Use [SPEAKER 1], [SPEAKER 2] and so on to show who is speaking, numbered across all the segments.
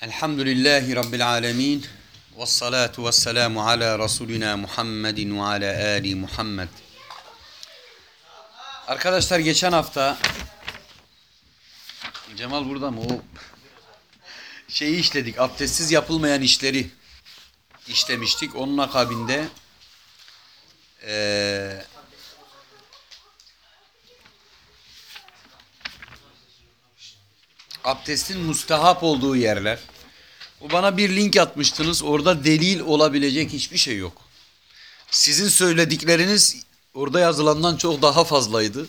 [SPEAKER 1] Elhamdülillahi Rabbil alemin. Ve salatu ve selamu ala Resulina Muhammedin ve ala Ali Muhammed. Arkadaşlar geçen hafta Cemal burada mı? O şeyi işledik. Abdestsiz yapılmayan işleri işlemiştik. Onun akabinde eee abdestin mustahap olduğu yerler. O bana bir link atmıştınız. Orada delil olabilecek hiçbir şey yok. Sizin söyledikleriniz orada yazılandan çok daha fazlaydı.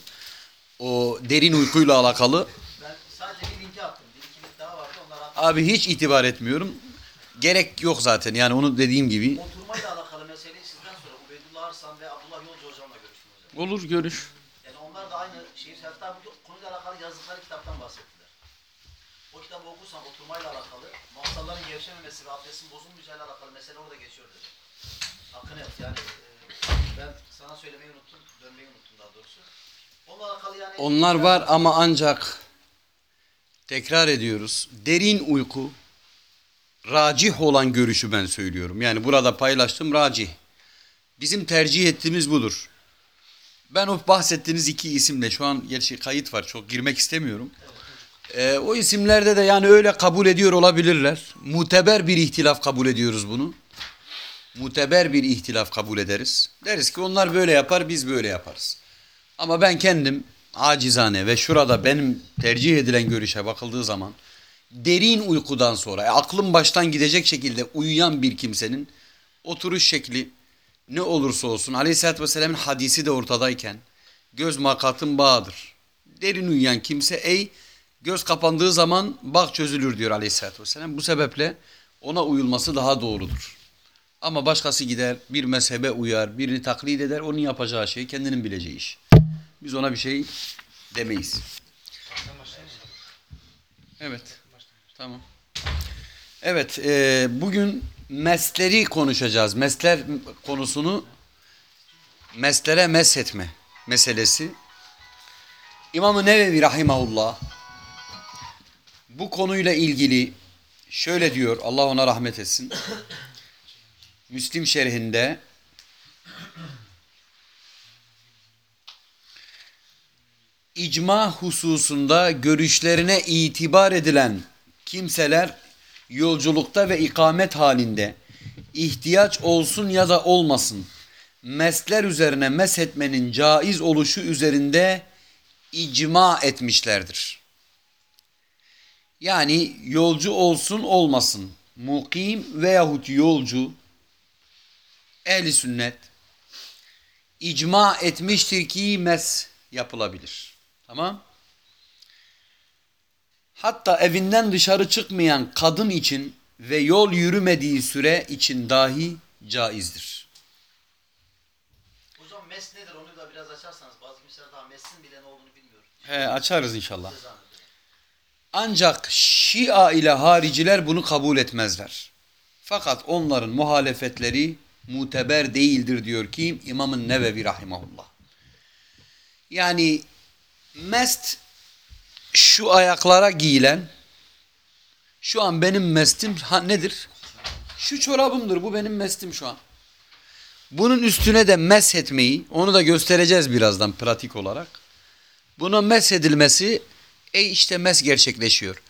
[SPEAKER 1] O derin uykuyla alakalı.
[SPEAKER 2] Ben sadece bir linki attım. Bir iki link daha vardı. Onlar attım.
[SPEAKER 1] Abi hiç itibar etmiyorum. Gerek yok zaten. Yani onu dediğim gibi.
[SPEAKER 2] Oturmayla alakalı meseleyi sizden sonra Ubeydullah Arslan ve Abdullah Yolcu hocamla görüştüm hocam.
[SPEAKER 1] Olur görüş.
[SPEAKER 2] Yani onlar da aynı şeyi hatta bu konuyla alakalı yazdıkları kitaptan bahsettiler. O kitabı okursan oturmayla alakalı gevşememesi ve abdestin bozulmayacağıyla alakalı mesele orada geçiyor dedi. Hakkını et yani e, ben sana söylemeyi unuttum, dönmeyi unuttum daha doğrusu. Onunla alakalı yani
[SPEAKER 1] Onlar var ama ancak tekrar ediyoruz. Derin uyku racih olan görüşü ben söylüyorum. Yani burada paylaştım racih. Bizim tercih ettiğimiz budur. Ben o bahsettiğiniz iki isimle şu an gerçi kayıt var çok girmek istemiyorum. Ee, o isimlerde de yani öyle kabul ediyor olabilirler. Muteber bir ihtilaf kabul ediyoruz bunu. Muteber bir ihtilaf kabul ederiz. Deriz ki onlar böyle yapar biz böyle yaparız. Ama ben kendim acizane ve şurada benim tercih edilen görüşe bakıldığı zaman derin uykudan sonra e, aklım baştan gidecek şekilde uyuyan bir kimsenin oturuş şekli ne olursa olsun Aleyhisselatü Vesselam'ın hadisi de ortadayken göz makatın bağıdır. Derin uyuyan kimse ey göz kapandığı zaman bak çözülür diyor Aleyhisselatü Vesselam. Bu sebeple ona uyulması daha doğrudur. Ama başkası gider bir mezhebe uyar birini taklit eder onun yapacağı şey kendinin bileceği iş. Biz ona bir şey demeyiz. Evet. Tamam. Evet. e, bugün mesleri konuşacağız. Mesler konusunu meslere meshetme meselesi. İmam-ı Nevevi Rahimahullah bu konuyla ilgili şöyle diyor. Allah ona rahmet etsin. Müslim şerhinde icma hususunda görüşlerine itibar edilen kimseler yolculukta ve ikamet halinde ihtiyaç olsun ya da olmasın mesler üzerine meshetmenin caiz oluşu üzerinde icma etmişlerdir. Yani yolcu olsun olmasın mukim veyahut yolcu ehli sünnet icma etmiştir ki mes yapılabilir. Tamam? Hatta evinden dışarı çıkmayan kadın için ve yol yürümediği süre için dahi caizdir.
[SPEAKER 2] hocam mes nedir onu da biraz açarsanız bazı kimseler daha mesin bile ne olduğunu bilmiyor.
[SPEAKER 1] He, açarız inşallah. Ancak Şia ile hariciler bunu kabul etmezler. Fakat onların muhalefetleri muteber değildir diyor ki İmam-ı Nevevi Rahimahullah. Yani mest şu ayaklara giyilen şu an benim mestim ha, nedir? Şu çorabımdır bu benim mestim şu an. Bunun üstüne de mes etmeyi onu da göstereceğiz birazdan pratik olarak. Buna mes edilmesi e işte mes gerçekleşiyor.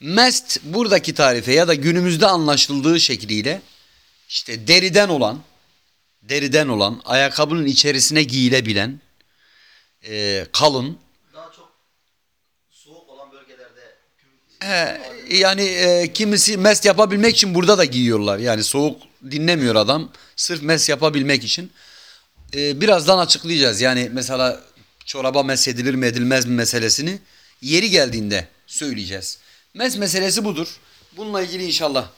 [SPEAKER 1] Mest buradaki tarife ya da günümüzde anlaşıldığı şekliyle işte deriden olan deriden olan ayakkabının içerisine giyilebilen e, kalın
[SPEAKER 2] Daha çok soğuk olan bölgelerde
[SPEAKER 1] He, yani e, kimisi mest yapabilmek için burada da giyiyorlar. Yani soğuk dinlemiyor adam. Sırf mest yapabilmek için. E, birazdan açıklayacağız. Yani mesela çoraba mes edilir mi edilmez mi meselesini yeri geldiğinde söyleyeceğiz. Mes meselesi budur. Bununla ilgili inşallah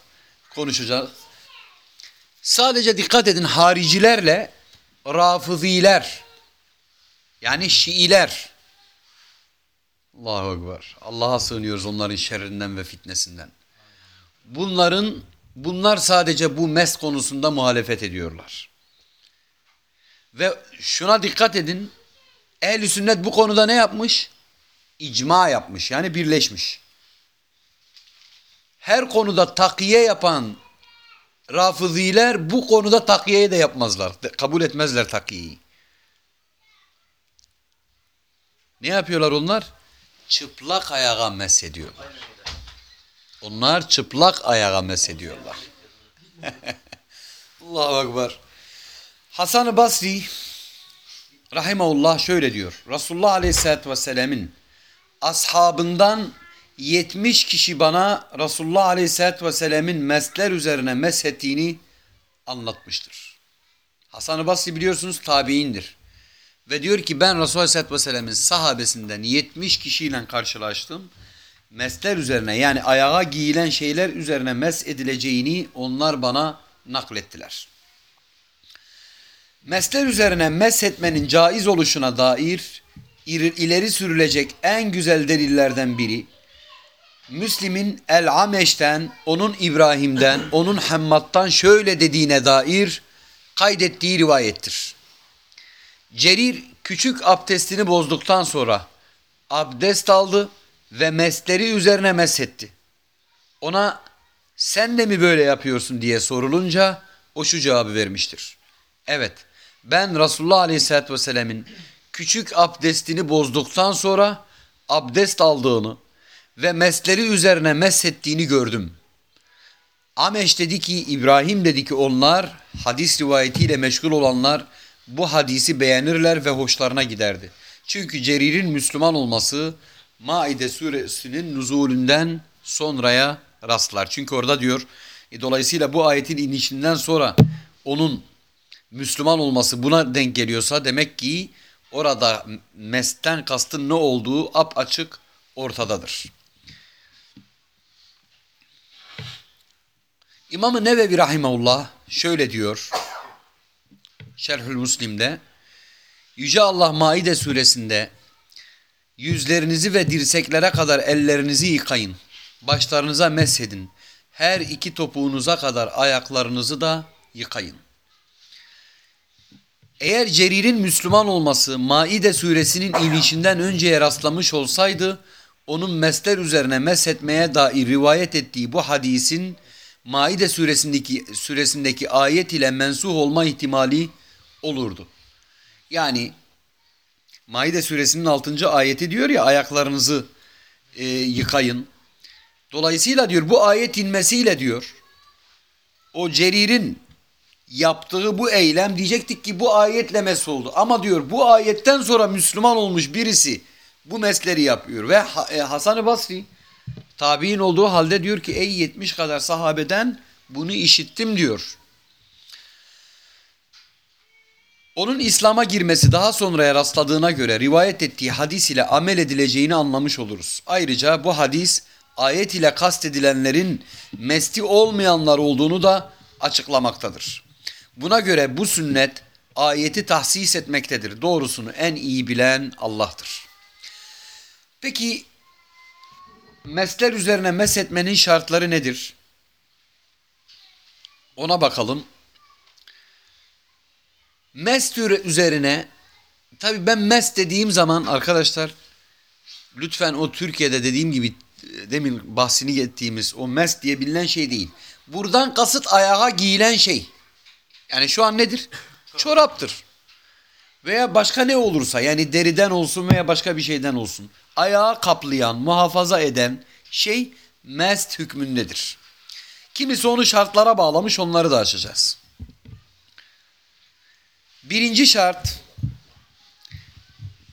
[SPEAKER 1] konuşacağız. Sadece dikkat edin haricilerle rafıziler yani Şiiler Allahu Ekber. Allah'a sığınıyoruz onların şerrinden ve fitnesinden. Bunların bunlar sadece bu mes konusunda muhalefet ediyorlar. Ve şuna dikkat edin. Ehl-i sünnet bu konuda ne yapmış? İcma yapmış. Yani birleşmiş. her konuda takiye yapan Rafiziler bu konuda takiyeyi de yapmazlar. Kabul etmezler takiyeyi. Ne yapıyorlar onlar? Çıplak ayağa meshediyorlar. Onlar çıplak ayağa meshediyorlar. Allahu Ekber. Hasan-ı Basri Rahimahullah şöyle diyor. Resulullah Aleyhisselatü Vesselam'ın ashabından 70 kişi bana Resulullah Aleyhisselatü Vesselam'ın mesler üzerine meshettiğini anlatmıştır. Hasan-ı Basri biliyorsunuz tabiindir. Ve diyor ki ben Resulullah Aleyhisselatü Vesselam'ın sahabesinden 70 kişiyle karşılaştım. Mesler üzerine yani ayağa giyilen şeyler üzerine mes edileceğini onlar bana naklettiler. Mesler üzerine mes etmenin caiz oluşuna dair ir- ileri sürülecek en güzel delillerden biri Müslim'in El-Ameş'ten, onun İbrahim'den, onun Hammad'dan şöyle dediğine dair kaydettiği rivayettir. Cerir küçük abdestini bozduktan sonra abdest aldı ve mesleri üzerine meshetti. Ona sen de mi böyle yapıyorsun diye sorulunca o şu cevabı vermiştir. Evet ben Resulullah Aleyhisselatü Vesselam'ın küçük abdestini bozduktan sonra abdest aldığını ve mesleri üzerine meshettiğini gördüm. Ameş dedi ki İbrahim dedi ki onlar hadis rivayetiyle meşgul olanlar bu hadisi beğenirler ve hoşlarına giderdi. Çünkü Cerir'in Müslüman olması Maide suresinin nuzulünden sonraya rastlar. Çünkü orada diyor e, dolayısıyla bu ayetin inişinden sonra onun Müslüman olması buna denk geliyorsa demek ki orada mesten kastın ne olduğu ap açık ortadadır. İmam-ı Nevevi Rahimahullah şöyle diyor Şerhül Müslim'de Yüce Allah Maide suresinde yüzlerinizi ve dirseklere kadar ellerinizi yıkayın. Başlarınıza meshedin. Her iki topuğunuza kadar ayaklarınızı da yıkayın. Eğer Cerir'in Müslüman olması Maide suresinin inişinden önceye rastlamış olsaydı onun mesler üzerine meshetmeye dair rivayet ettiği bu hadisin Maide suresindeki suresindeki ayet ile mensuh olma ihtimali olurdu. Yani Maide suresinin 6. ayeti diyor ya ayaklarınızı e, yıkayın. Dolayısıyla diyor bu ayet inmesiyle diyor o Cerir'in yaptığı bu eylem diyecektik ki bu ayetle mes oldu. Ama diyor bu ayetten sonra Müslüman olmuş birisi bu mesleri yapıyor. Ve e, Hasan-ı Basri tabi'in olduğu halde diyor ki ey 70 kadar sahabeden bunu işittim diyor. Onun İslam'a girmesi daha sonraya rastladığına göre rivayet ettiği hadis ile amel edileceğini anlamış oluruz. Ayrıca bu hadis ayet ile kastedilenlerin mesti olmayanlar olduğunu da açıklamaktadır. Buna göre bu sünnet ayeti tahsis etmektedir. Doğrusunu en iyi bilen Allah'tır. Peki mesler üzerine meshetmenin şartları nedir? Ona bakalım. Mest üzerine tabi ben mest dediğim zaman arkadaşlar lütfen o Türkiye'de dediğim gibi demin bahsini ettiğimiz o mest diye bilinen şey değil. Buradan kasıt ayağa giyilen şey. Yani şu an nedir? Çoraptır. Veya başka ne olursa yani deriden olsun veya başka bir şeyden olsun. Ayağı kaplayan, muhafaza eden şey mest hükmündedir. Kimisi onu şartlara bağlamış onları da açacağız. Birinci şart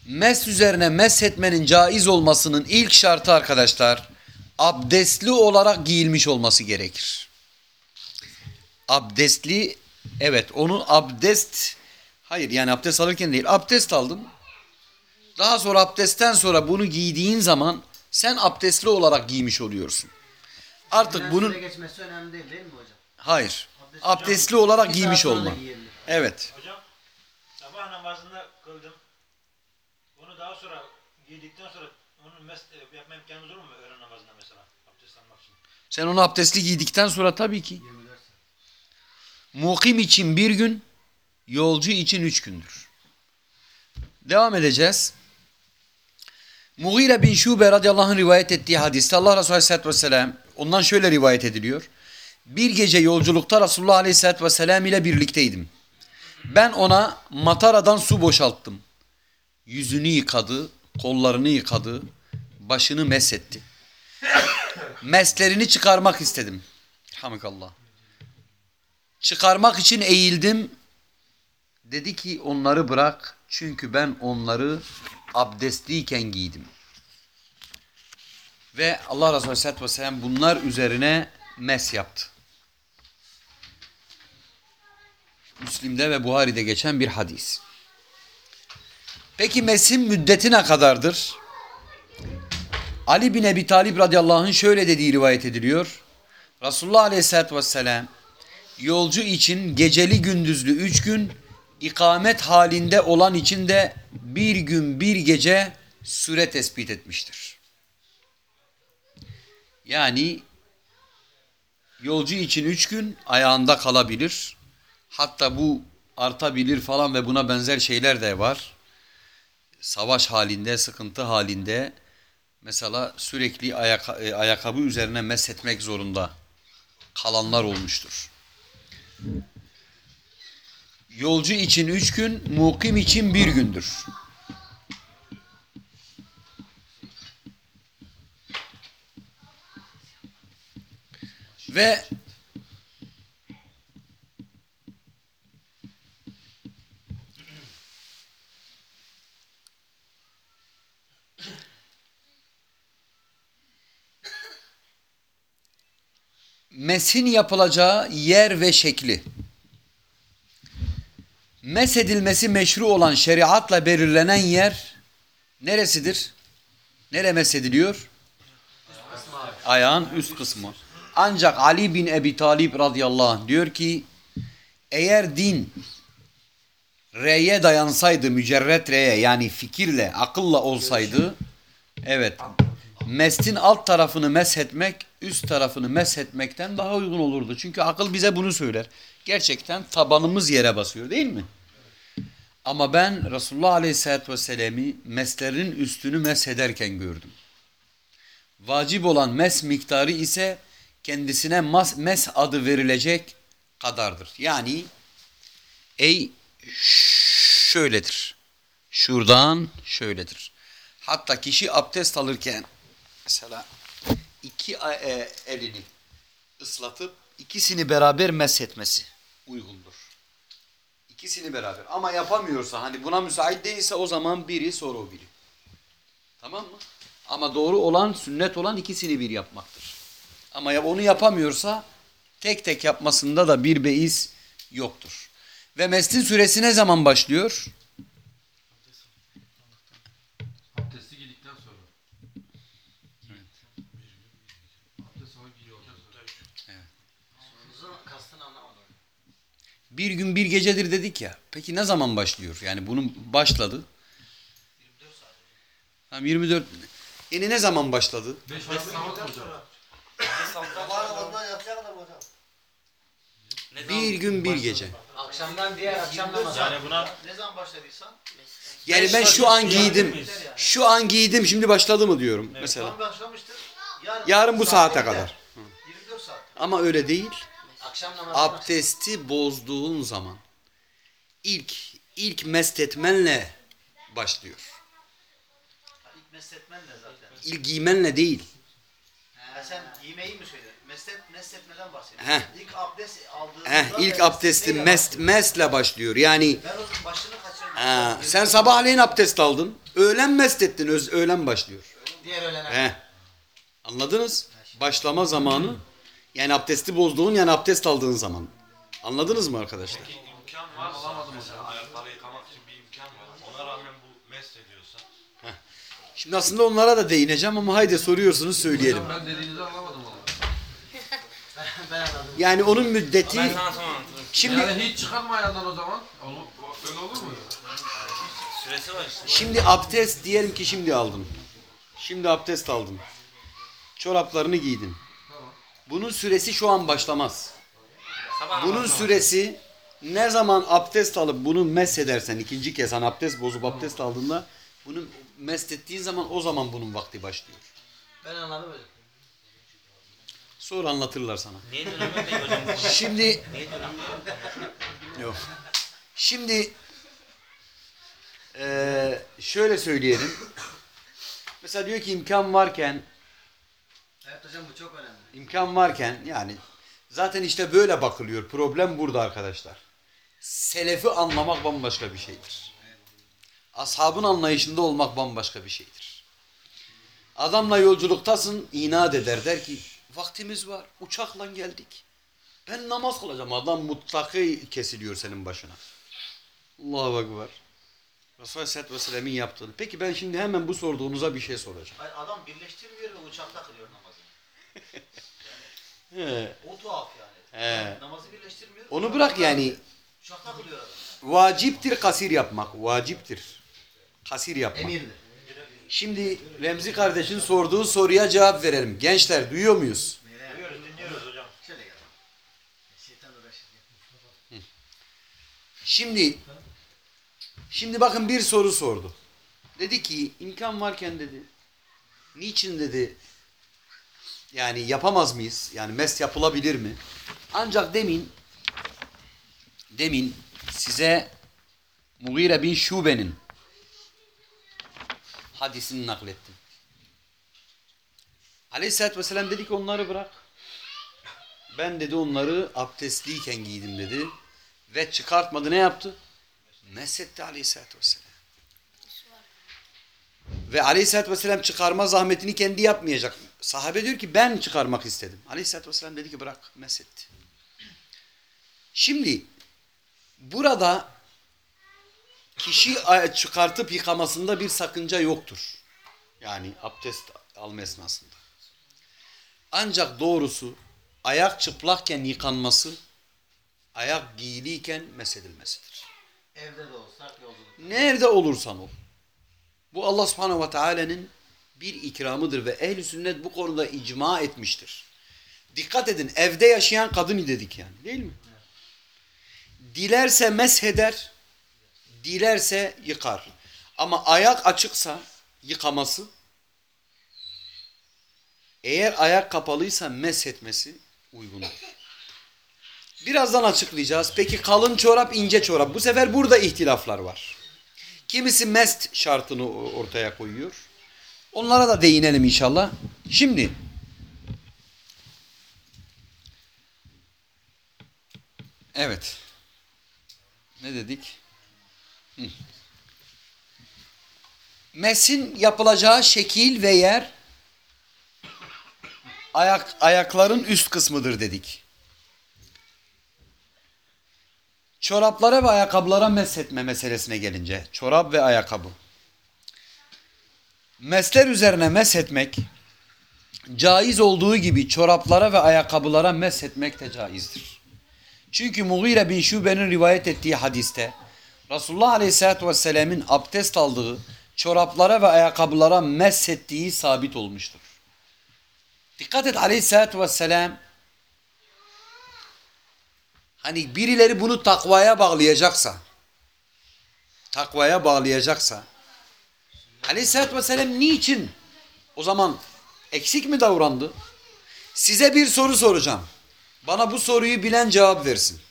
[SPEAKER 1] mes üzerine mes etmenin caiz olmasının ilk şartı arkadaşlar abdestli olarak giyilmiş olması gerekir. Abdestli evet onun abdest hayır yani abdest alırken değil abdest aldın. Daha sonra abdestten sonra bunu giydiğin zaman sen abdestli olarak giymiş oluyorsun. Artık
[SPEAKER 3] Hemen
[SPEAKER 1] bunun
[SPEAKER 3] geçmesi önemli değil değil mi hocam?
[SPEAKER 1] hayır abdestli olarak
[SPEAKER 3] Bir
[SPEAKER 1] giymiş
[SPEAKER 3] saat sonra
[SPEAKER 1] olma.
[SPEAKER 3] da giyelim.
[SPEAKER 1] Evet.
[SPEAKER 4] Hocam sabah namazında kıldım. Bunu daha sonra giydikten sonra onun mes e, yapma imkanımız olur mu öğlen namazında mesela abdest almak için?
[SPEAKER 1] Sen onu abdestli giydikten sonra tabii ki.
[SPEAKER 3] 24 saat.
[SPEAKER 1] Mukim için bir gün, yolcu için üç gündür. Devam edeceğiz. Mughire bin Şube radıyallahu anh rivayet ettiği hadiste Allah Resulü aleyhissalatü vesselam Ondan şöyle rivayet ediliyor. Bir gece yolculukta Resulullah Aleyhisselatü Vesselam ile birlikteydim. Ben ona mataradan su boşalttım. Yüzünü yıkadı, kollarını yıkadı, başını mesetti. Meslerini çıkarmak istedim. Hamikallah. Çıkarmak için eğildim. Dedi ki onları bırak çünkü ben onları abdestliyken giydim. Ve Allah Resulü Aleyhisselatü Vesselam bunlar üzerine mes yaptı. Müslim'de ve Buhari'de geçen bir hadis. Peki mesin müddeti ne kadardır? Ali bin Ebi Talib radıyallahu anh şöyle dediği rivayet ediliyor. Resulullah aleyhissalatü vesselam yolcu için geceli gündüzlü üç gün, ikamet halinde olan için de bir gün bir gece süre tespit etmiştir. Yani yolcu için üç gün ayağında kalabilir. Hatta bu artabilir falan ve buna benzer şeyler de var. Savaş halinde, sıkıntı halinde mesela sürekli ayak, e, ayakkabı üzerine meshetmek zorunda kalanlar olmuştur. Yolcu için üç gün, mukim için bir gündür. Ve mesin yapılacağı yer ve şekli. Mesedilmesi meşru olan şeriatla belirlenen yer neresidir? Nere mesediliyor? Ayağın üst kısmı. Ancak Ali bin Ebi Talib radıyallahu anh diyor ki eğer din reye dayansaydı mücerret reye yani fikirle akılla olsaydı evet mestin alt tarafını meshetmek üst tarafını meshetmekten daha uygun olurdu. Çünkü akıl bize bunu söyler. Gerçekten tabanımız yere basıyor değil mi? Ama ben Resulullah Aleyhisselatü Vesselam'ı meslerin üstünü meshederken gördüm. Vacip olan mes miktarı ise kendisine mas, mes adı verilecek kadardır. Yani ey şöyledir. Şuradan şöyledir. Hatta kişi abdest alırken mesela iki e, elini ıslatıp ikisini beraber meshetmesi uygundur. İkisini beraber. Ama yapamıyorsa hani buna müsait değilse o zaman biri sonra o biri. Tamam mı? Ama doğru olan, sünnet olan ikisini bir yapmaktır. Ama onu yapamıyorsa tek tek yapmasında da bir beis yoktur. Ve mestin süresi ne zaman başlıyor?
[SPEAKER 5] Abdesti giydikten sonra. Abdest alıp giydikten sonra.
[SPEAKER 3] Uzun kastını anlamadım.
[SPEAKER 1] Bir gün bir gecedir dedik ya. Peki ne zaman başlıyor? Yani bunun başladı.
[SPEAKER 2] 24 saat.
[SPEAKER 1] Tamam 24. Yeni ne zaman başladı?
[SPEAKER 5] 5 vakit namaz hocam.
[SPEAKER 1] Bir gün bir gece.
[SPEAKER 3] Akşamdan diğer akşam namazı.
[SPEAKER 4] Yani buna
[SPEAKER 2] Ne zaman başladıysan
[SPEAKER 1] Yani ben şu an giydim. Şu an giydim şimdi başladı mı diyorum mesela.
[SPEAKER 2] tam başlamıştır. Yarın,
[SPEAKER 1] Yarın bu saate kadar.
[SPEAKER 2] 24 saat.
[SPEAKER 1] Ama öyle değil.
[SPEAKER 3] Akşam namazı.
[SPEAKER 1] Abdesti bozduğun zaman ilk ilk mest etmenle başlıyor.
[SPEAKER 2] İlk mesletmen ne zaten?
[SPEAKER 1] İlk giymenle değil.
[SPEAKER 2] Ha, sen giymeyi mi söyledin? Meslet, mesletmeden bahsediyorsun.
[SPEAKER 1] Heh.
[SPEAKER 2] İlk abdest aldığında...
[SPEAKER 1] Heh, ilk abdesti mest, mesle başlıyor. Yani
[SPEAKER 2] Ben o zaman başını kaçırdım.
[SPEAKER 1] ha, sen sabahleyin abdest aldın. Öğlen mest ettin. öz- Öğlen başlıyor.
[SPEAKER 3] Diğer öğlene.
[SPEAKER 1] Heh. Anladınız? Başlama zamanı yani abdesti bozduğun yani abdest aldığın zaman. Anladınız mı arkadaşlar?
[SPEAKER 6] imkan varsa mesela ayakları yıkamak için bir imkan var. Ona rağmen bu mest ediyorsa
[SPEAKER 1] Şimdi aslında onlara da değineceğim ama haydi soruyorsunuz söyleyelim.
[SPEAKER 5] Ben dediğinizi anlamadım
[SPEAKER 3] ben.
[SPEAKER 1] Yani onun müddeti şimdi
[SPEAKER 5] Yani hiç çıkarma ayağından o zaman. Olur, öyle olur mu?
[SPEAKER 6] süresi var işte.
[SPEAKER 1] şimdi abdest diyelim ki şimdi aldın. Şimdi abdest aldın. Çoraplarını giydin. Bunun süresi şu an başlamaz. Bunun süresi ne zaman abdest alıp bunu mesh edersen ikinci kez hani abdest bozup abdest aldığında bunu mesh ettiğin zaman o zaman bunun vakti başlıyor.
[SPEAKER 3] Ben anladım hocam.
[SPEAKER 1] Sonra anlatırlar sana. Şimdi? Yok. Şimdi eee, şöyle söyleyelim. Mesela diyor ki imkan varken
[SPEAKER 3] Evet hocam bu çok önemli.
[SPEAKER 1] İmkan varken yani zaten işte böyle bakılıyor. Problem burada arkadaşlar. Selefi anlamak bambaşka bir şeydir. Ashabın anlayışında olmak bambaşka bir şeydir. Adamla yolculuktasın inat eder der ki vaktimiz var uçakla geldik. Ben namaz kılacağım. Adam mutlakı kesiliyor senin başına. Allahu Ekber. Resulullah Aleyhisselatü Vesselam'ın yaptığını. Peki ben şimdi hemen bu sorduğunuza bir şey soracağım.
[SPEAKER 2] Hayır, adam birleştirmiyor ve uçakta kılıyor namazını.
[SPEAKER 1] He.
[SPEAKER 2] O tuhaf yani.
[SPEAKER 1] He.
[SPEAKER 2] Namazı birleştirmiyor.
[SPEAKER 1] Onu bırak yani.
[SPEAKER 2] Uçakta kılıyor adam.
[SPEAKER 1] Vaciptir kasir yapmak. Vaciptir. Kasir yapmak.
[SPEAKER 3] Emirli.
[SPEAKER 1] Şimdi Remzi kardeşin sorduğu soruya cevap verelim. Gençler duyuyor muyuz?
[SPEAKER 4] Duyuyoruz, dinliyoruz hocam.
[SPEAKER 3] Şöyle gel. Şeytan uğraşır.
[SPEAKER 1] Şimdi şimdi bakın bir soru sordu. Dedi ki imkan varken dedi. Niçin dedi yani yapamaz mıyız? Yani mest yapılabilir mi? Ancak demin demin size Mughire bin Şube'nin hadisini naklettim. Aleyhisselatü Vesselam dedi ki onları bırak. Ben dedi onları abdestliyken giydim dedi. Ve çıkartmadı ne yaptı? Mesetti aleyhissalatü vesselam. Ve aleyhissalatü vesselam çıkarma zahmetini kendi yapmayacak. Sahabe diyor ki ben çıkarmak istedim. Aleyhissalatü vesselam dedi ki bırak mesetti. Şimdi burada kişi çıkartıp yıkamasında bir sakınca yoktur. Yani abdest alma esnasında. Ancak doğrusu ayak çıplakken yıkanması ayak giyiliyken mesedilmesidir.
[SPEAKER 3] Evde de olsak yolculuk.
[SPEAKER 1] Nerede olursan ol. Bu Allah subhanehu ve teala'nın bir ikramıdır ve ehl sünnet bu konuda icma etmiştir. Dikkat edin evde yaşayan kadın dedik yani değil mi? Dilerse mesheder, dilerse yıkar. Ama ayak açıksa yıkaması, eğer ayak kapalıysa meshetmesi uygundur. Birazdan açıklayacağız. Peki kalın çorap, ince çorap. Bu sefer burada ihtilaflar var. Kimisi mest şartını ortaya koyuyor. Onlara da değinelim inşallah. Şimdi Evet. Ne dedik? Mesin yapılacağı şekil ve yer ayak ayakların üst kısmıdır dedik. Çoraplara ve ayakkabılara meshetme meselesine gelince. Çorap ve ayakkabı. Mesler üzerine meshetmek caiz olduğu gibi çoraplara ve ayakkabılara meshetmek de caizdir. Çünkü Mughire bin Şube'nin rivayet ettiği hadiste Resulullah Aleyhisselatü Vesselam'ın abdest aldığı çoraplara ve ayakkabılara meshettiği sabit olmuştur. Dikkat et Aleyhisselatü Vesselam Hani birileri bunu takvaya bağlayacaksa, takvaya bağlayacaksa, Aleyhisselatü Vesselam niçin o zaman eksik mi davrandı? Size bir soru soracağım. Bana bu soruyu bilen cevap versin.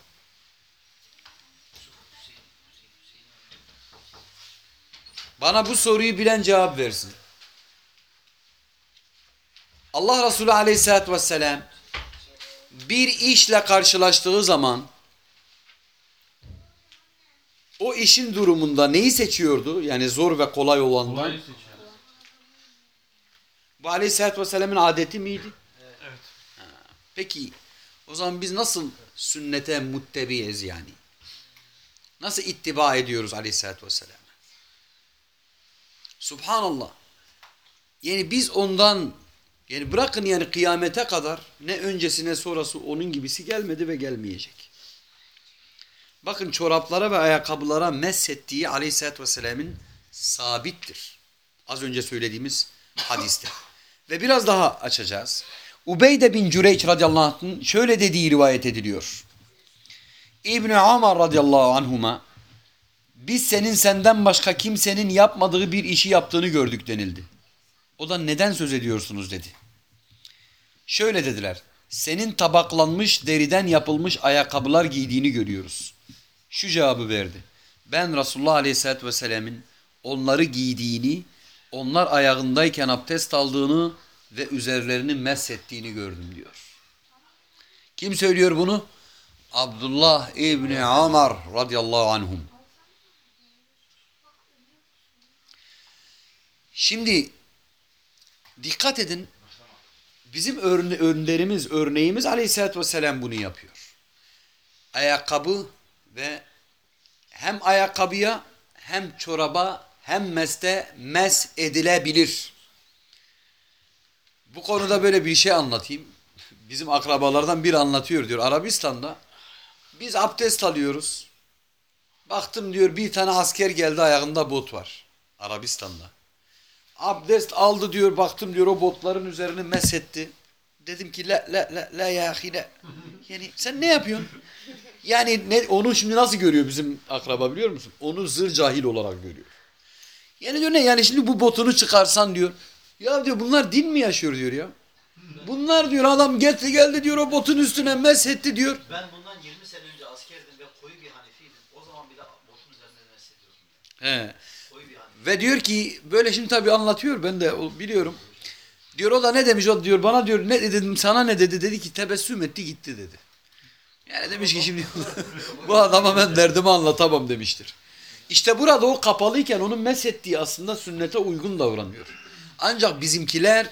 [SPEAKER 1] Bana bu soruyu bilen cevap versin. Allah Resulü Aleyhisselatü Vesselam bir işle karşılaştığı zaman o işin durumunda neyi seçiyordu? Yani zor ve kolay olandan. Bu Aleyhisselatü Vesselam'ın adeti miydi?
[SPEAKER 5] Evet.
[SPEAKER 1] Ha, Peki o zaman biz nasıl sünnete muttebiyiz yani? Nasıl ittiba ediyoruz Aleyhisselatü Vesselam'a? Subhanallah. Yani biz ondan yani bırakın yani kıyamete kadar ne öncesi ne sonrası onun gibisi gelmedi ve gelmeyecek. Bakın çoraplara ve ayakkabılara meshettiği aleyhissalatü vesselam'ın sabittir. Az önce söylediğimiz hadiste. Ve biraz daha açacağız. Ubeyde bin Cüreyç radıyallahu anh'ın şöyle dediği rivayet ediliyor. İbni Amar radıyallahu anhuma biz senin senden başka kimsenin yapmadığı bir işi yaptığını gördük denildi. O da neden söz ediyorsunuz dedi. Şöyle dediler. senin tabaklanmış deriden yapılmış ayakkabılar giydiğini görüyoruz. Şu cevabı verdi. Ben Resulullah Aleyhisselatü Vesselam'ın onları giydiğini, onlar ayağındayken abdest aldığını ve üzerlerini meshettiğini gördüm diyor. Kim söylüyor bunu? Abdullah İbni Amar radıyallahu anhum. Şimdi dikkat edin bizim örne önderimiz, örneğimiz aleyhissalatü vesselam bunu yapıyor. Ayakkabı ve hem ayakkabıya hem çoraba hem meste mes edilebilir. Bu konuda böyle bir şey anlatayım. Bizim akrabalardan biri anlatıyor diyor. Arabistan'da biz abdest alıyoruz. Baktım diyor bir tane asker geldi ayağında bot var. Arabistan'da. Abdest aldı diyor baktım diyor o botların üzerini mesetti. Dedim ki la la la la ya ahi la. Yani sen ne yapıyorsun? Yani ne, onu şimdi nasıl görüyor bizim akraba biliyor musun? Onu zır cahil olarak görüyor. Yani diyor ne yani şimdi bu botunu çıkarsan diyor. Ya diyor bunlar din mi yaşıyor diyor ya. Bunlar diyor adam getti geldi diyor o botun üstüne mesetti diyor.
[SPEAKER 2] Ben bundan 20 sene önce askerdim ve koyu bir hanefiydim. O zaman bile botun üzerinde meslediyordum.
[SPEAKER 1] He.
[SPEAKER 2] Koyu bir hanefi.
[SPEAKER 1] Ve diyor ki böyle şimdi tabii anlatıyor ben de biliyorum. Diyor o da ne demiş o diyor bana diyor ne dedim sana ne dedi dedi ki tebessüm etti gitti dedi. Yani demiş ki şimdi bu adama ben derdimi anlatamam demiştir. İşte burada o kapalıyken onun meshettiği aslında sünnete uygun davranıyor. Ancak bizimkiler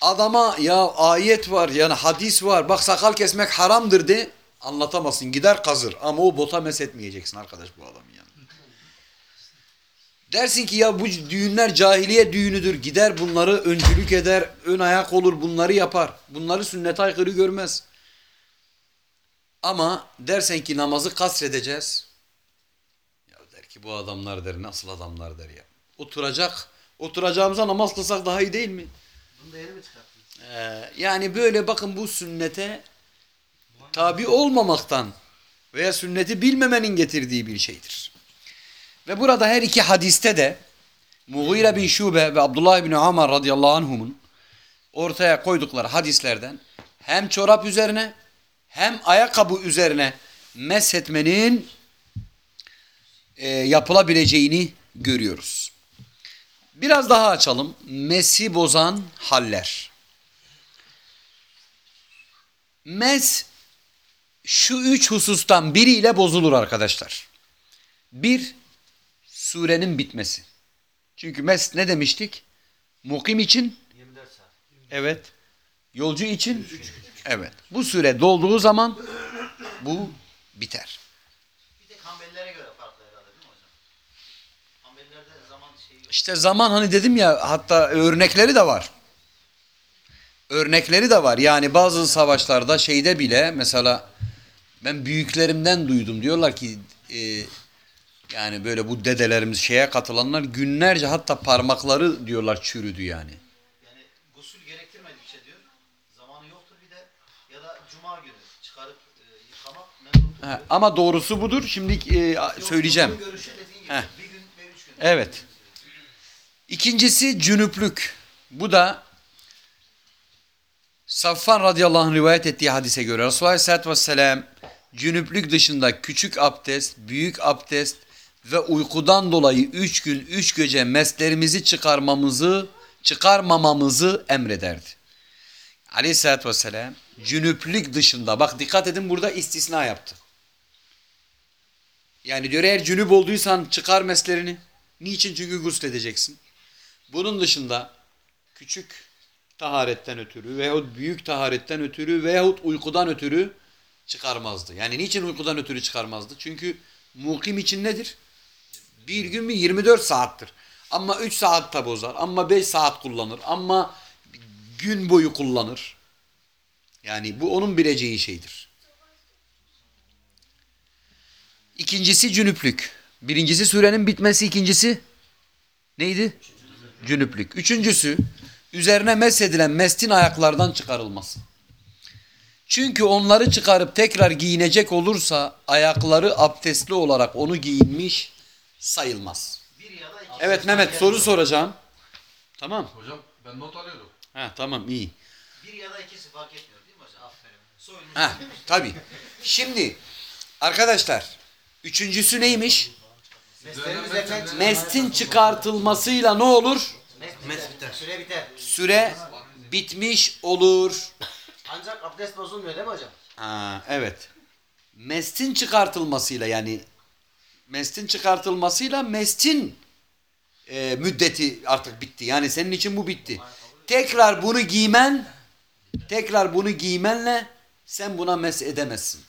[SPEAKER 1] adama ya ayet var yani hadis var bak sakal kesmek haramdır de anlatamazsın gider kazır ama o bota meshetmeyeceksin arkadaş bu adamın yanında. Dersin ki ya bu düğünler cahiliye düğünüdür. Gider bunları öncülük eder, ön ayak olur, bunları yapar. Bunları sünnete aykırı görmez. Ama dersen ki namazı kasredeceğiz. Ya der ki bu adamlar der nasıl adamlar der ya. Oturacak, oturacağımıza namaz kılsak daha iyi değil mi?
[SPEAKER 3] Bunu da mi çıkarttın?
[SPEAKER 1] Ee, yani böyle bakın bu sünnete tabi olmamaktan veya sünneti bilmemenin getirdiği bir şeydir. Ve burada her iki hadiste de Mughire bin Şube ve Abdullah bin Amar radıyallahu anhumun ortaya koydukları hadislerden hem çorap üzerine hem ayakkabı üzerine meshetmenin e, yapılabileceğini görüyoruz. Biraz daha açalım. Mesi bozan haller. Mes şu üç husustan biriyle bozulur arkadaşlar. Bir, surenin bitmesi. Çünkü mes ne demiştik? Mukim için
[SPEAKER 3] 24 saat.
[SPEAKER 1] evet. Yolcu için evet. Bu süre dolduğu zaman bu biter.
[SPEAKER 2] Bir tek Hanbelilere göre farklı herhalde değil mi hocam? Hanbelilerde zaman şeyi yok.
[SPEAKER 1] İşte zaman hani dedim ya hatta örnekleri de var. Örnekleri de var. Yani bazı savaşlarda şeyde bile mesela ben büyüklerimden duydum. Diyorlar ki e, yani böyle bu dedelerimiz şeye katılanlar günlerce hatta parmakları diyorlar çürüdü. Yani
[SPEAKER 2] gusül gerektirmedikçe diyor. Zamanı yoktur bir de ya da cuma günü çıkarıp e, yıkamak
[SPEAKER 1] ama doğrusu budur. Şimdi e, söyleyeceğim.
[SPEAKER 2] Bunun görüşü dediğin gibi
[SPEAKER 1] Heh.
[SPEAKER 2] bir gün ve üç gün.
[SPEAKER 1] Evet. İkincisi cünüplük. Bu da Safvan radıyallahu anh rivayet ettiği hadise göre Resulullah aleyhissalatü vesselam cünüplük dışında küçük abdest, büyük abdest ve uykudan dolayı üç gün üç gece meslerimizi çıkarmamızı çıkarmamamızı emrederdi. Aleyhissalatü vesselam cünüplük dışında bak dikkat edin burada istisna yaptı. Yani diyor eğer cünüp olduysan çıkar meslerini. Niçin? Çünkü gusledeceksin. Bunun dışında küçük taharetten ötürü veyahut büyük taharetten ötürü veyahut uykudan ötürü çıkarmazdı. Yani niçin uykudan ötürü çıkarmazdı? Çünkü mukim için nedir? Bir gün mü 24 saattir. Ama 3 saat de bozar. Ama 5 saat kullanır. Ama gün boyu kullanır. Yani bu onun bileceği şeydir. İkincisi cünüplük. Birincisi surenin bitmesi, ikincisi neydi? Cünüplük. Üçüncüsü üzerine meshedilen mestin ayaklardan çıkarılması. Çünkü onları çıkarıp tekrar giyinecek olursa ayakları abdestli olarak onu giyinmiş sayılmaz. Evet Mehmet soru soracağım. Tamam.
[SPEAKER 5] Hocam ben not alıyorum.
[SPEAKER 1] Ha tamam iyi.
[SPEAKER 2] Bir ya da iki hangisi fark etmiyor değil mi hocam? Aferin. Soyulmuş.
[SPEAKER 1] Heh, tabii. Şimdi arkadaşlar üçüncüsü neymiş? Mestin çıkartılmasıyla ne olur?
[SPEAKER 3] Mes biter. Süre biter.
[SPEAKER 1] Süre bitmiş olur.
[SPEAKER 3] Ancak abdest bozulmuyor değil mi hocam?
[SPEAKER 1] Ha, evet. Mestin çıkartılmasıyla yani mestin çıkartılmasıyla mestin e, müddeti artık bitti. Yani senin için bu bitti. Tekrar bunu giymen tekrar bunu giymenle sen buna mes edemezsin.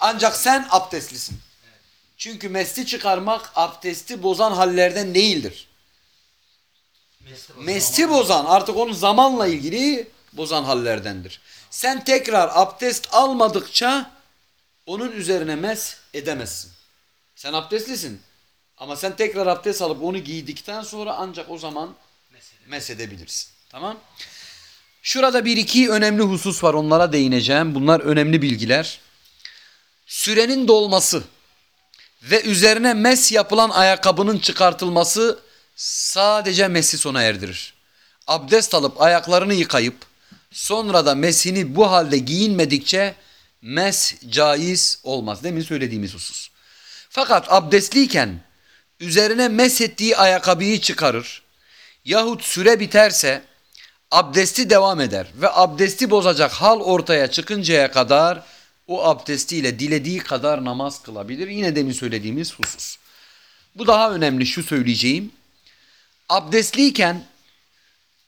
[SPEAKER 1] Ancak sen abdestlisin. Çünkü mesli çıkarmak abdesti bozan hallerden değildir. Mesli bozan artık onun zamanla ilgili bozan hallerdendir. Sen tekrar abdest almadıkça onun üzerine mes edemezsin. Sen abdestlisin. Ama sen tekrar abdest alıp onu giydikten sonra ancak o zaman mes edebilirsin. Tamam? Şurada bir iki önemli husus var onlara değineceğim. Bunlar önemli bilgiler. Sürenin dolması ve üzerine mes yapılan ayakkabının çıkartılması sadece mesi sona erdirir. Abdest alıp ayaklarını yıkayıp sonra da mesini bu halde giyinmedikçe mes caiz olmaz. Demin söylediğimiz husus. Fakat abdestliyken üzerine mes ettiği ayakkabıyı çıkarır yahut süre biterse abdesti devam eder ve abdesti bozacak hal ortaya çıkıncaya kadar o abdestiyle dilediği kadar namaz kılabilir. Yine demin söylediğimiz husus. Bu daha önemli şu söyleyeceğim. Abdestliyken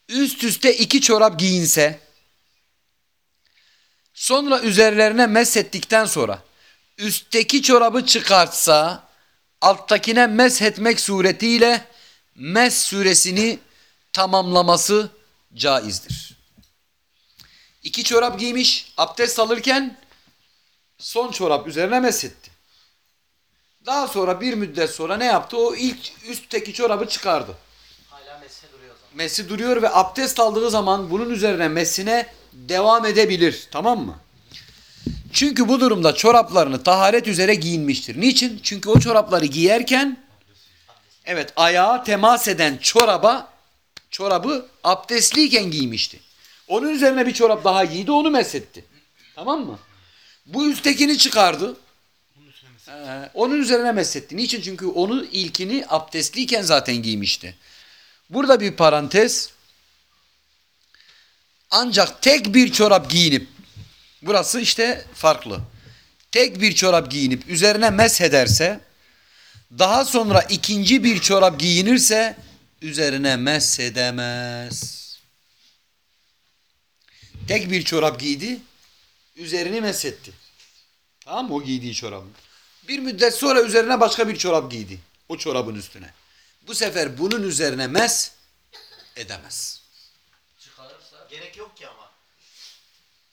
[SPEAKER 1] üst üste iki çorap giyinse sonra üzerlerine meshettikten sonra üstteki çorabı çıkartsa alttakine meshetmek suretiyle mes suresini tamamlaması caizdir. İki çorap giymiş abdest alırken son çorap üzerine meshetti. Daha sonra bir müddet sonra ne yaptı? O ilk üstteki çorabı çıkardı.
[SPEAKER 3] Hala mesle duruyor o zaman.
[SPEAKER 1] Mesi duruyor ve abdest aldığı zaman bunun üzerine mesine devam edebilir. Tamam mı? Çünkü bu durumda çoraplarını taharet üzere giyinmiştir. Niçin? Çünkü o çorapları giyerken evet ayağa temas eden çoraba çorabı abdestliyken giymişti. Onun üzerine bir çorap daha giydi onu mesetti. Tamam mı? Bu üsttekini çıkardı. Ee, onun üzerine mesetti. Niçin? Çünkü onu ilkini abdestliyken zaten giymişti. Burada bir parantez. Ancak tek bir çorap giyinip burası işte farklı. Tek bir çorap giyinip üzerine meshederse daha sonra ikinci bir çorap giyinirse üzerine meshedemez. Tek bir çorap giydi, üzerini meshetti. Tamam mı o giydiği çorabın? Bir müddet sonra üzerine başka bir çorap giydi. O çorabın üstüne. Bu sefer bunun üzerine mes edemez.
[SPEAKER 2] Çıkarırsa. Gerek yok ki ama.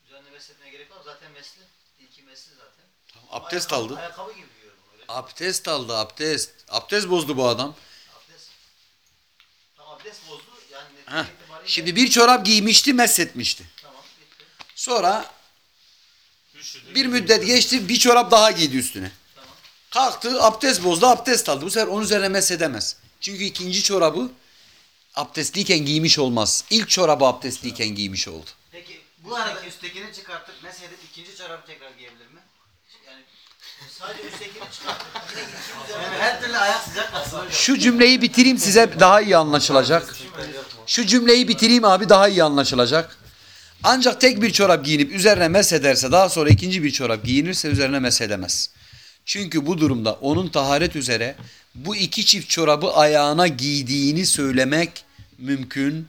[SPEAKER 2] Üzerine mesletmeye gerek var. Zaten mesli. İlki mesli zaten.
[SPEAKER 1] Abdest
[SPEAKER 2] Ayakkabı-
[SPEAKER 1] aldı.
[SPEAKER 2] Ayakkabı gibi diyorum öyle.
[SPEAKER 1] Abdest aldı abdest. Abdest bozdu bu adam.
[SPEAKER 2] Abdest. Tamam abdest bozdu. Yani
[SPEAKER 1] Heh. Şimdi bir çorap giymişti meshetmişti.
[SPEAKER 2] Tamam bitti.
[SPEAKER 1] Sonra bir müddet geçti bir çorap daha giydi üstüne.
[SPEAKER 2] Tamam.
[SPEAKER 1] Kalktı abdest bozdu abdest aldı. Bu sefer onun üzerine mesedemez. Çünkü ikinci çorabı abdestliyken giymiş olmaz. İlk çorabı abdestliyken giymiş oldu.
[SPEAKER 3] Peki bu arada üsttekini çıkartıp meshedip ikinci çorabı tekrar giyebilir mi?
[SPEAKER 2] Yani sadece üsttekini çıkartıp
[SPEAKER 3] Yani her türlü ayak sıcak kalsın.
[SPEAKER 1] Şu cümleyi bitireyim size daha iyi anlaşılacak. Şu cümleyi bitireyim abi daha iyi anlaşılacak. Ancak tek bir çorap giyinip üzerine mesederse daha sonra ikinci bir çorap giyinirse üzerine mesedemez. Çünkü bu durumda onun taharet üzere bu iki çift çorabı ayağına giydiğini söylemek mümkün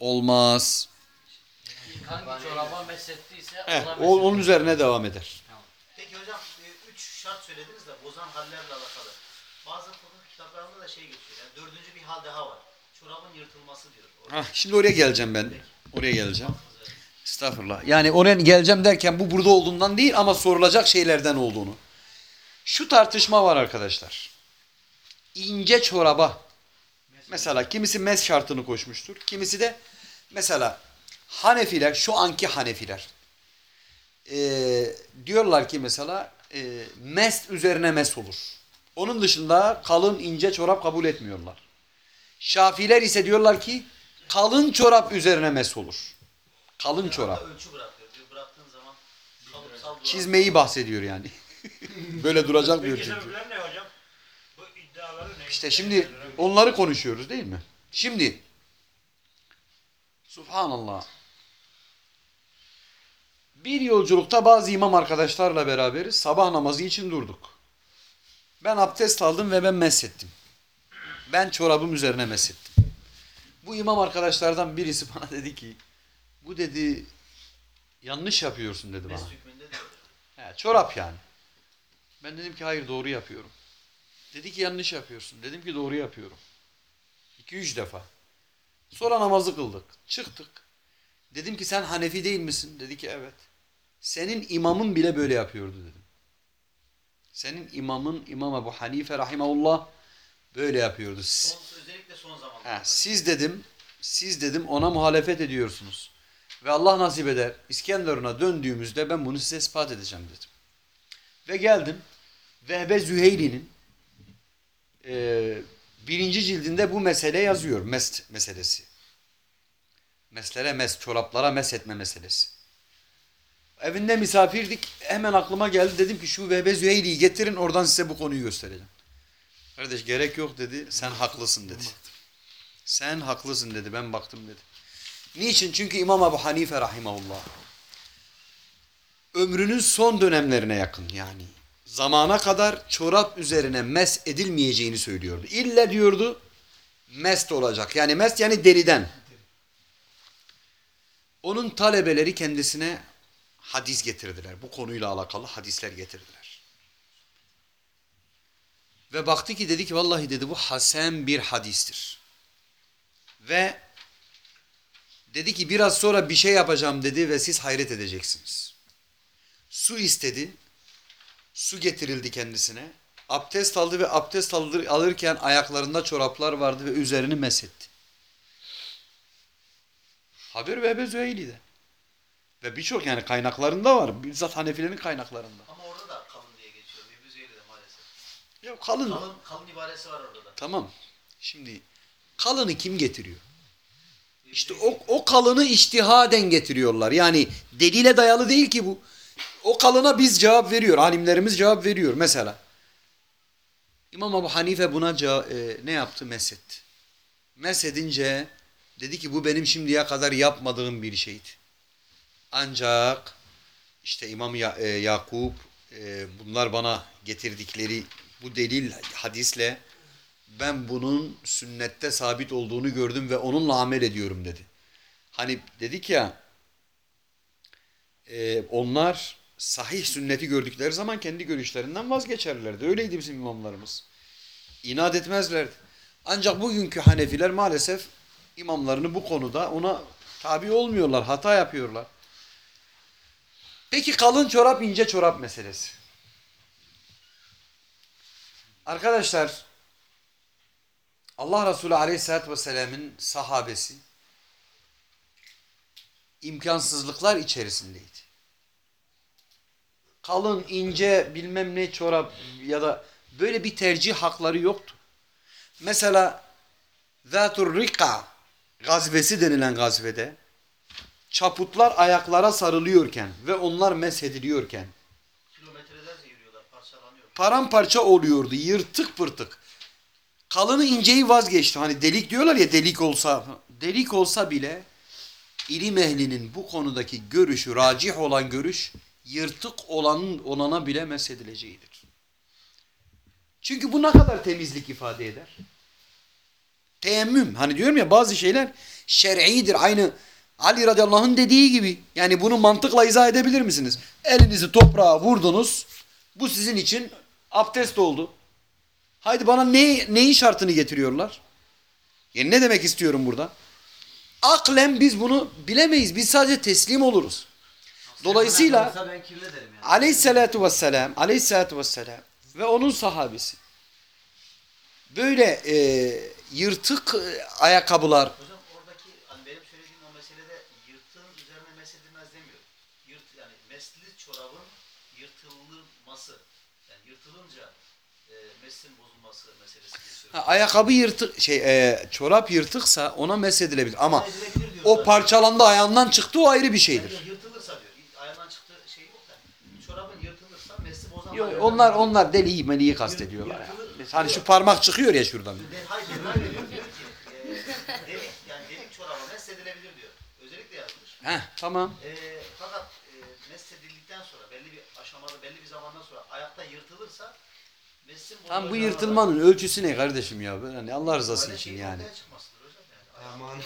[SPEAKER 1] olmaz.
[SPEAKER 7] Hangi çoraba mesettiyse
[SPEAKER 1] Eh,
[SPEAKER 7] ona
[SPEAKER 1] o, onun üzerine devam eder.
[SPEAKER 2] Peki hocam e, üç şart söylediniz de bozan hallerle alakalı. Bazı fıkıh kitaplarında da şey geçiyor. Yani dördüncü bir hal daha var. Çorabın yırtılması diyor. Orada
[SPEAKER 1] Hah, şimdi oraya geleceğim ben. Oraya geleceğim. Estağfurullah. Yani oraya geleceğim derken bu burada olduğundan değil ama sorulacak şeylerden olduğunu. Şu tartışma var arkadaşlar. İnce çoraba. Mesela kimisi mes şartını koşmuştur. Kimisi de mesela Hanefiler, şu anki Hanefiler. eee, diyorlar ki mesela eee mes üzerine mes olur. Onun dışında kalın ince çorap kabul etmiyorlar. Şafiler ise diyorlar ki kalın çorap üzerine mes olur. Kalın çorap.
[SPEAKER 2] ölçü bırakıyor. diyor. Bıraktığın zaman kalıpsal
[SPEAKER 1] Çizmeyi bahsediyor yani. Böyle duracak diyor
[SPEAKER 4] Peki
[SPEAKER 1] çünkü.
[SPEAKER 4] sebepler ne hocam? Bu iddiaları ne?
[SPEAKER 1] İşte şimdi onları konuşuyoruz değil mi? Şimdi Subhanallah. Bir yolculukta bazı imam arkadaşlarla beraberiz. Sabah namazı için durduk. Ben abdest aldım ve ben meshettim. Ben çorabım üzerine meshettim. Bu imam arkadaşlardan birisi bana dedi ki bu dedi yanlış yapıyorsun dedi bana. He, çorap yani. Ben dedim ki hayır doğru yapıyorum. Dedi ki yanlış yapıyorsun. Dedim ki doğru yapıyorum. 2-3 defa. Sonra namazı kıldık. Çıktık. Dedim ki sen Hanefi değil misin? Dedi ki evet. Senin imamın bile böyle yapıyordu dedim. Senin imamın İmam Ebu Hanife rahimahullah böyle yapıyordu.
[SPEAKER 2] Son, özellikle son zamanlarda.
[SPEAKER 1] He, siz dedim, siz dedim ona muhalefet ediyorsunuz. Ve Allah nasip eder İskenderun'a döndüğümüzde ben bunu size ispat edeceğim dedim. Ve geldim. Vehbe Züheyli'nin e, birinci cildinde bu mesele yazıyor. Mest meselesi. Meslere mes, çoraplara mes etme meselesi. Evinde misafirdik. Hemen aklıma geldi. Dedim ki şu Vehbe Züheyli'yi getirin oradan size bu konuyu göstereceğim. Kardeş gerek yok dedi. Sen haklısın dedi. Sen haklısın dedi. Ben baktım dedi. Niçin? Çünkü İmam Ebu Hanife rahimahullah ömrünün son dönemlerine yakın yani zamana kadar çorap üzerine mes edilmeyeceğini söylüyordu. İlle diyordu mest olacak. Yani mest yani deriden. Onun talebeleri kendisine hadis getirdiler. Bu konuyla alakalı hadisler getirdiler. Ve baktı ki dedi ki vallahi dedi bu hasen bir hadistir. Ve dedi ki biraz sonra bir şey yapacağım dedi ve siz hayret edeceksiniz. Su istedi. Su getirildi kendisine. Abdest aldı ve abdest alır, alırken ayaklarında çoraplar vardı ve üzerini mesetti. Haber Vehbe Züheyli'de. Ve birçok yani kaynaklarında var. Bizzat Hanefilerin kaynaklarında.
[SPEAKER 2] Ama orada da kalın diye geçiyor. Bir de maalesef.
[SPEAKER 1] Ya kalın.
[SPEAKER 2] Kalın, kalın ibaresi var orada da.
[SPEAKER 1] Tamam. Şimdi kalını kim getiriyor? İşte o, o kalını iştihaden getiriyorlar. Yani delile dayalı değil ki bu. O kalına biz cevap veriyor. Alimlerimiz cevap veriyor. Mesela İmam Ebu Hanife buna e, ne yaptı? Mesetti. Mesedince dedi ki bu benim şimdiye kadar yapmadığım bir şeydi. Ancak işte İmam Ya- e, Yakup e, bunlar bana getirdikleri bu delil hadisle ben bunun sünnette sabit olduğunu gördüm ve onunla amel ediyorum dedi. Hani dedik ya e, onlar sahih sünneti gördükleri zaman kendi görüşlerinden vazgeçerlerdi. Öyleydi bizim imamlarımız. İnat etmezlerdi. Ancak bugünkü Hanefiler maalesef imamlarını bu konuda ona tabi olmuyorlar. Hata yapıyorlar. Peki kalın çorap ince çorap meselesi. Arkadaşlar Allah Resulü Aleyhisselatü Vesselam'ın sahabesi imkansızlıklar içerisindeydi. Kalın, ince, bilmem ne çorap ya da böyle bir tercih hakları yoktu. Mesela Zatur Rika gazvesi denilen gazvede çaputlar ayaklara sarılıyorken ve onlar meshediliyorken
[SPEAKER 2] Kilometrelerce yürüyorlar. Parçalanıyor.
[SPEAKER 1] paramparça oluyordu, yırtık pırtık. Kalını inceyi vazgeçti. Hani delik diyorlar ya delik olsa, delik olsa bile ilim ehlinin bu konudaki görüşü, racih olan görüş, yırtık olan olana bile mesedileceğidir. Çünkü bu ne kadar temizlik ifade eder? Teyemmüm. Hani diyorum ya bazı şeyler şer'idir. Aynı Ali radıyallahu anh'ın dediği gibi. Yani bunu mantıkla izah edebilir misiniz? Elinizi toprağa vurdunuz. Bu sizin için abdest oldu. Haydi bana ne, neyin şartını getiriyorlar? Yani ne demek istiyorum burada? Aklen biz bunu bilemeyiz. Biz sadece teslim oluruz. Dolayısıyla aleyhissalatu vesselam, aleyhissalatu vesselam ve onun sahabesi böyle e, yırtık e, ayakkabılar
[SPEAKER 2] Hocam oradaki hani benim söylediğim o meselede yırtığın üzerine mesedilmez demiyor. Yırt, yani mesli çorabın yırtılması. Yani yırtılınca e, meslin bozulması meselesi geçiyor.
[SPEAKER 1] Ha, ayakkabı yırtık şey e, çorap yırtıksa ona mesedilebilir ama o parçalandı ayağından çıktı o ayrı bir şeydir.
[SPEAKER 2] Yırtılırsa diyor. ayağından çıktı şey yok da. Çorabın yırtılırsa mesli bozan
[SPEAKER 1] Yo,
[SPEAKER 2] malzemeler-
[SPEAKER 1] onlar onlar deliği meliği kastediyorlar ya. Hani şu parmak çıkıyor ya şuradan.
[SPEAKER 2] De, hayır diyor ki e, delik yani delik çoraba mesledilebilir diyor. Özellikle yazmış.
[SPEAKER 1] Heh tamam.
[SPEAKER 2] E, mesledildikten sonra belli bir aşamada belli bir zamandan sonra ayakta yırtılırsa meslin
[SPEAKER 1] Tam bu yırtılmanın ölçüsü ne kardeşim ya? Hani Allah rızası için yani.
[SPEAKER 2] yani.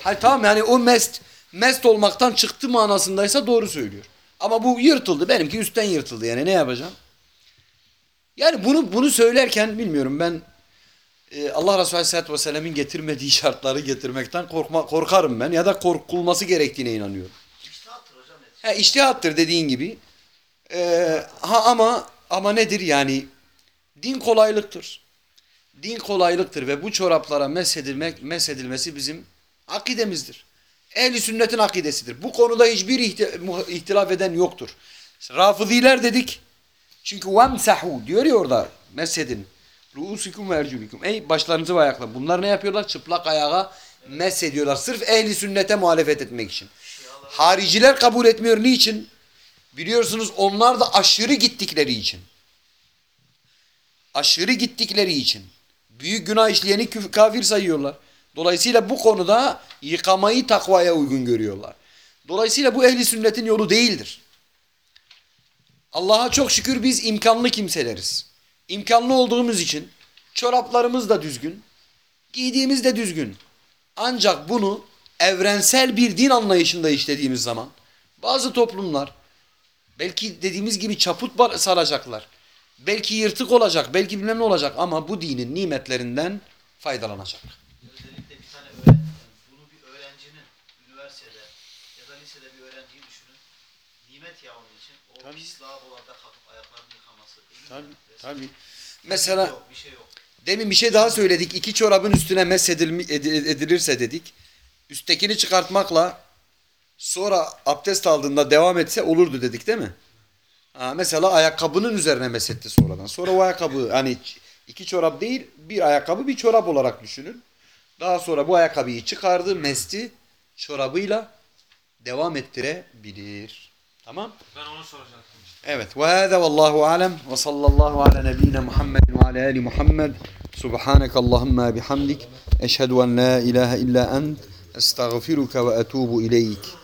[SPEAKER 1] Hayır tamam yani o mest mest olmaktan çıktı manasındaysa doğru söylüyor. Ama bu yırtıldı. Benimki üstten yırtıldı yani ne yapacağım? Yani bunu bunu söylerken bilmiyorum ben e, Allah Resulü Aleyhisselatü Vesselam'ın getirmediği şartları getirmekten korkma, korkarım ben ya da korkulması gerektiğine inanıyorum.
[SPEAKER 2] İştihattır hocam neticede.
[SPEAKER 1] Ha iştihattır dediğin gibi. Ee, ha ama ama nedir yani? Din kolaylıktır. Din kolaylıktır ve bu çoraplara mesedilmek, mesedilmesi bizim akidemizdir. Ehli sünnetin akidesidir. Bu konuda hiçbir ihtilaf eden yoktur. Rafıziler dedik. Çünkü vemsahu diyor ya orada mesedin. Ruusikum ve erculikum. Ey başlarınızı ve ayaklarınızı. Bunlar ne yapıyorlar? Çıplak ayağa mesediyorlar. Sırf ehli sünnete muhalefet etmek için. Hariciler kabul etmiyor. Niçin? Biliyorsunuz onlar da aşırı gittikleri için. Aşırı gittikleri için. Büyük günah işleyeni kafir sayıyorlar. Dolayısıyla bu konuda yıkamayı takvaya uygun görüyorlar. Dolayısıyla bu ehli sünnetin yolu değildir. Allah'a çok şükür biz imkanlı kimseleriz. İmkanlı olduğumuz için çoraplarımız da düzgün, giydiğimiz de düzgün. Ancak bunu evrensel bir din anlayışında işlediğimiz zaman bazı toplumlar belki dediğimiz gibi çaput saracaklar. Belki yırtık olacak, belki bilmem ne olacak ama bu dinin nimetlerinden faydalanacak.
[SPEAKER 2] Özellikle bir tane öğren, bunu bir öğrencinin üniversitede ya da lisede bir öğrenciyi düşünün. Nimet ya onun için. O
[SPEAKER 1] Tabii.
[SPEAKER 2] pis lavabolarda kalkıp ayaklarını yıkaması.
[SPEAKER 1] Tabii, tabii. Mesela
[SPEAKER 2] yok, bir şey yok.
[SPEAKER 1] Demin bir şey daha söyledik. İki çorabın üstüne mesedilmi, edi- edilirse dedik. Üsttekini çıkartmakla sonra abdest aldığında devam etse olurdu dedik değil mi? Ha, mesela ayakkabının üzerine mesetti sonradan. Sonra o ayakkabı hani iki çorap değil bir ayakkabı bir çorap olarak düşünün. Daha sonra bu ayakkabıyı çıkardı mesti çorabıyla devam ettirebilir. Tamam?
[SPEAKER 5] Ben onu soracaktım.
[SPEAKER 1] Evet. Ve hâzâ vallahu alem ve sallallahu ala nebiyyina Muhammed ve ala ali Muhammed. Subhaneke Allahumma bihamdik. Eşhedü en la ilahe illa ent. Estağfiruke ve etubu ileyk.